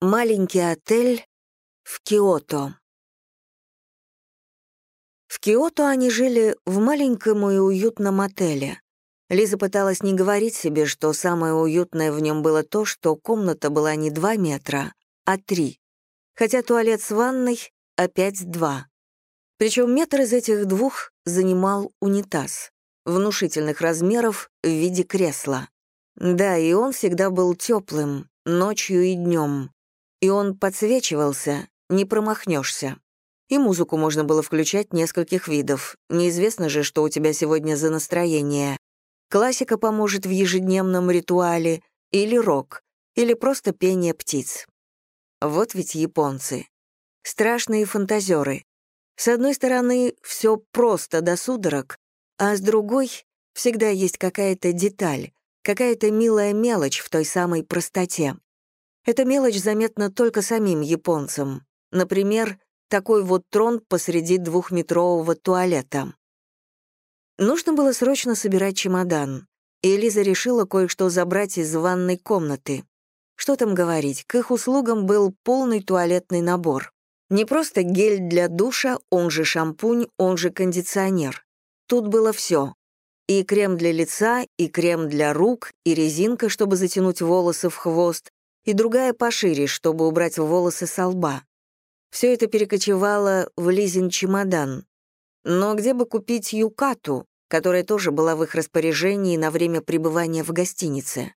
Маленький отель в Киото. В Киото они жили в маленьком и уютном отеле. Лиза пыталась не говорить себе, что самое уютное в нем было то, что комната была не два метра, а три, хотя туалет с ванной опять два. Причем метр из этих двух занимал унитаз, внушительных размеров в виде кресла. Да, и он всегда был теплым, ночью и днем. И он подсвечивался, не промахнешься. И музыку можно было включать нескольких видов. Неизвестно же, что у тебя сегодня за настроение. Классика поможет в ежедневном ритуале, или рок, или просто пение птиц. Вот ведь японцы. Страшные фантазеры. С одной стороны, все просто до судорог, а с другой — всегда есть какая-то деталь, какая-то милая мелочь в той самой простоте. Эта мелочь заметна только самим японцам. Например, такой вот трон посреди двухметрового туалета. Нужно было срочно собирать чемодан, и Элиза решила кое-что забрать из ванной комнаты. Что там говорить, к их услугам был полный туалетный набор. Не просто гель для душа, он же шампунь, он же кондиционер. Тут было все. И крем для лица, и крем для рук, и резинка, чтобы затянуть волосы в хвост, и другая пошире, чтобы убрать волосы со лба. Все это перекочевало в Лизин чемодан. Но где бы купить юкату, которая тоже была в их распоряжении на время пребывания в гостинице?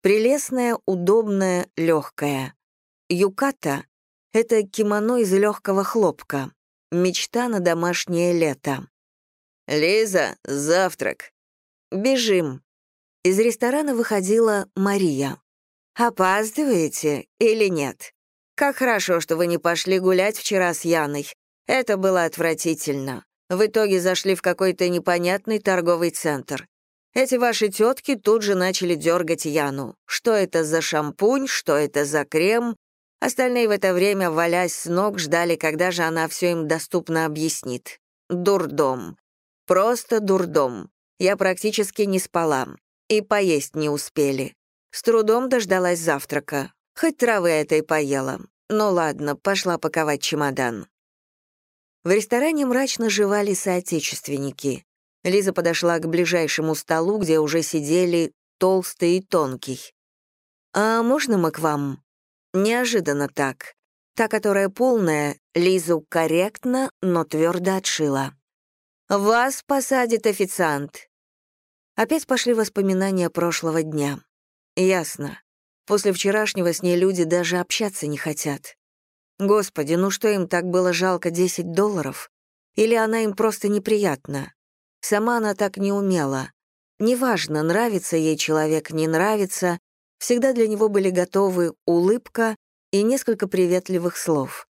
Прелестная, удобная, легкая. Юката — это кимоно из легкого хлопка. Мечта на домашнее лето. «Лиза, завтрак!» «Бежим!» Из ресторана выходила Мария. «Опаздываете или нет?» Как хорошо, что вы не пошли гулять вчера с Яной. Это было отвратительно. В итоге зашли в какой-то непонятный торговый центр. Эти ваши тетки тут же начали дергать Яну. Что это за шампунь, что это за крем? Остальные в это время, валясь с ног, ждали, когда же она все им доступно объяснит. Дурдом. Просто дурдом. Я практически не спала. И поесть не успели. С трудом дождалась завтрака. Хоть травы этой поела. Ну ладно, пошла паковать чемодан. В ресторане мрачно жевали соотечественники. Лиза подошла к ближайшему столу, где уже сидели толстый и тонкий. «А можно мы к вам?» Неожиданно так. Та, которая полная, Лизу корректно, но твердо отшила. «Вас посадит официант». Опять пошли воспоминания прошлого дня. Ясно. После вчерашнего с ней люди даже общаться не хотят. Господи, ну что им так было жалко 10 долларов? Или она им просто неприятна? Сама она так не умела. Неважно, нравится ей человек, не нравится, всегда для него были готовы улыбка и несколько приветливых слов.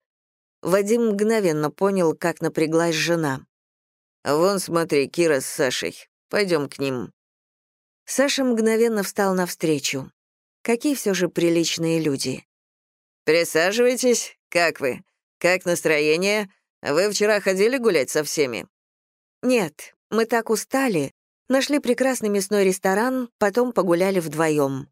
Вадим мгновенно понял, как напряглась жена. «Вон, смотри, Кира с Сашей. Пойдем к ним». Саша мгновенно встал навстречу. Какие все же приличные люди. «Присаживайтесь. Как вы? Как настроение? Вы вчера ходили гулять со всеми?» «Нет, мы так устали. Нашли прекрасный мясной ресторан, потом погуляли вдвоем».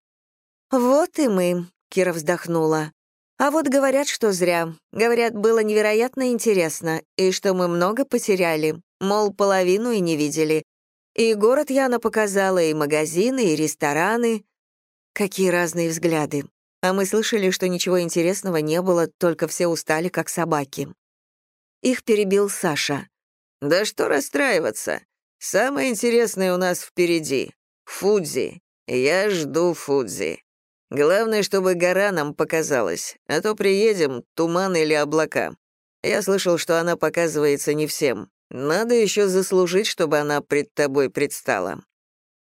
«Вот и мы», — Кира вздохнула. «А вот говорят, что зря. Говорят, было невероятно интересно, и что мы много потеряли. Мол, половину и не видели. И город Яна показала, и магазины, и рестораны. Какие разные взгляды. А мы слышали, что ничего интересного не было, только все устали, как собаки. Их перебил Саша. «Да что расстраиваться? Самое интересное у нас впереди. Фудзи. Я жду Фудзи. Главное, чтобы гора нам показалась, а то приедем, туман или облака. Я слышал, что она показывается не всем. Надо еще заслужить, чтобы она пред тобой предстала».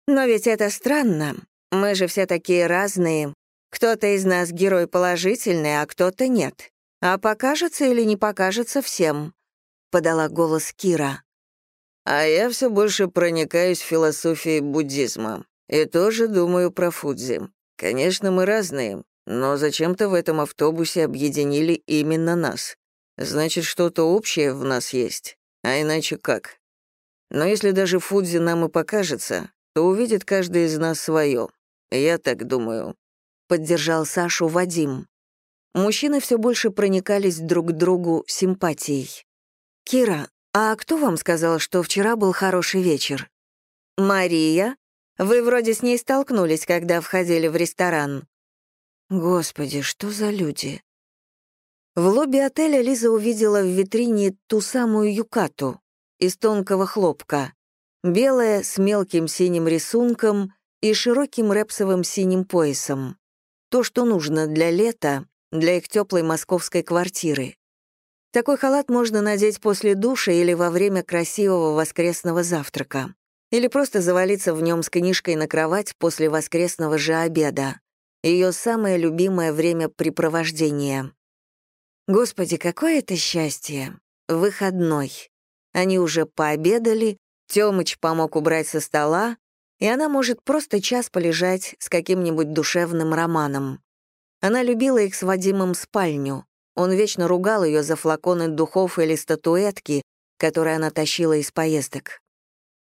«Но ведь это странно. Мы же все такие разные. Кто-то из нас герой положительный, а кто-то нет. А покажется или не покажется всем», — подала голос Кира. «А я все больше проникаюсь философией буддизма и тоже думаю про Фудзи. Конечно, мы разные, но зачем-то в этом автобусе объединили именно нас. Значит, что-то общее в нас есть, а иначе как? Но если даже Фудзи нам и покажется, то увидит каждый из нас свое. Я так думаю», — поддержал Сашу Вадим. Мужчины все больше проникались друг к другу симпатией. «Кира, а кто вам сказал, что вчера был хороший вечер?» «Мария? Вы вроде с ней столкнулись, когда входили в ресторан». «Господи, что за люди?» В лобби отеля Лиза увидела в витрине ту самую юкату из тонкого хлопка, белая с мелким синим рисунком и широким репсовым синим поясом. То, что нужно для лета, для их теплой московской квартиры. Такой халат можно надеть после душа или во время красивого воскресного завтрака. Или просто завалиться в нем с книжкой на кровать после воскресного же обеда. Ее самое любимое времяпрепровождение. Господи, какое это счастье! Выходной. Они уже пообедали, Тёмыч помог убрать со стола, и она может просто час полежать с каким-нибудь душевным романом. Она любила их с Вадимом спальню. Он вечно ругал ее за флаконы духов или статуэтки, которые она тащила из поездок.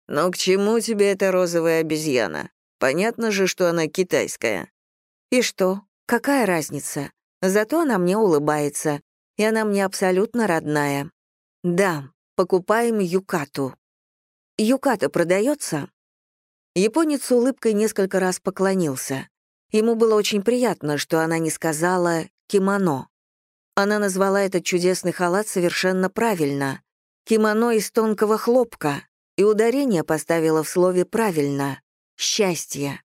«Но к чему тебе эта розовая обезьяна? Понятно же, что она китайская». «И что? Какая разница? Зато она мне улыбается, и она мне абсолютно родная. Да, покупаем юкату. Юката продается? Японец с улыбкой несколько раз поклонился. Ему было очень приятно, что она не сказала «кимоно». Она назвала этот чудесный халат совершенно правильно. Кимоно из тонкого хлопка, и ударение поставила в слове правильно — «счастье».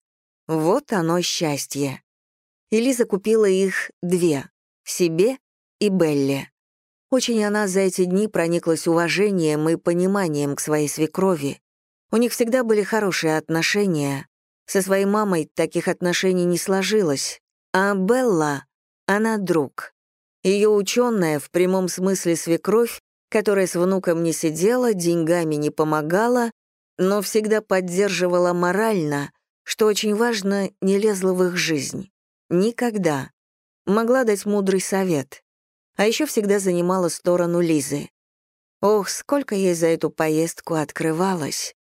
Вот оно счастье. И купила их две — себе и Белле. Очень она за эти дни прониклась уважением и пониманием к своей свекрови. У них всегда были хорошие отношения. Со своей мамой таких отношений не сложилось. А Белла, она друг. Ее ученая, в прямом смысле свекровь, которая с внуком не сидела, деньгами не помогала, но всегда поддерживала морально, что очень важно, не лезла в их жизнь. Никогда. Могла дать мудрый совет а еще всегда занимала сторону Лизы. Ох, сколько ей за эту поездку открывалось.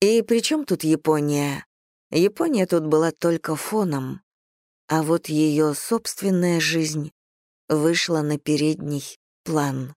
И при чем тут Япония? Япония тут была только фоном, а вот ее собственная жизнь вышла на передний план.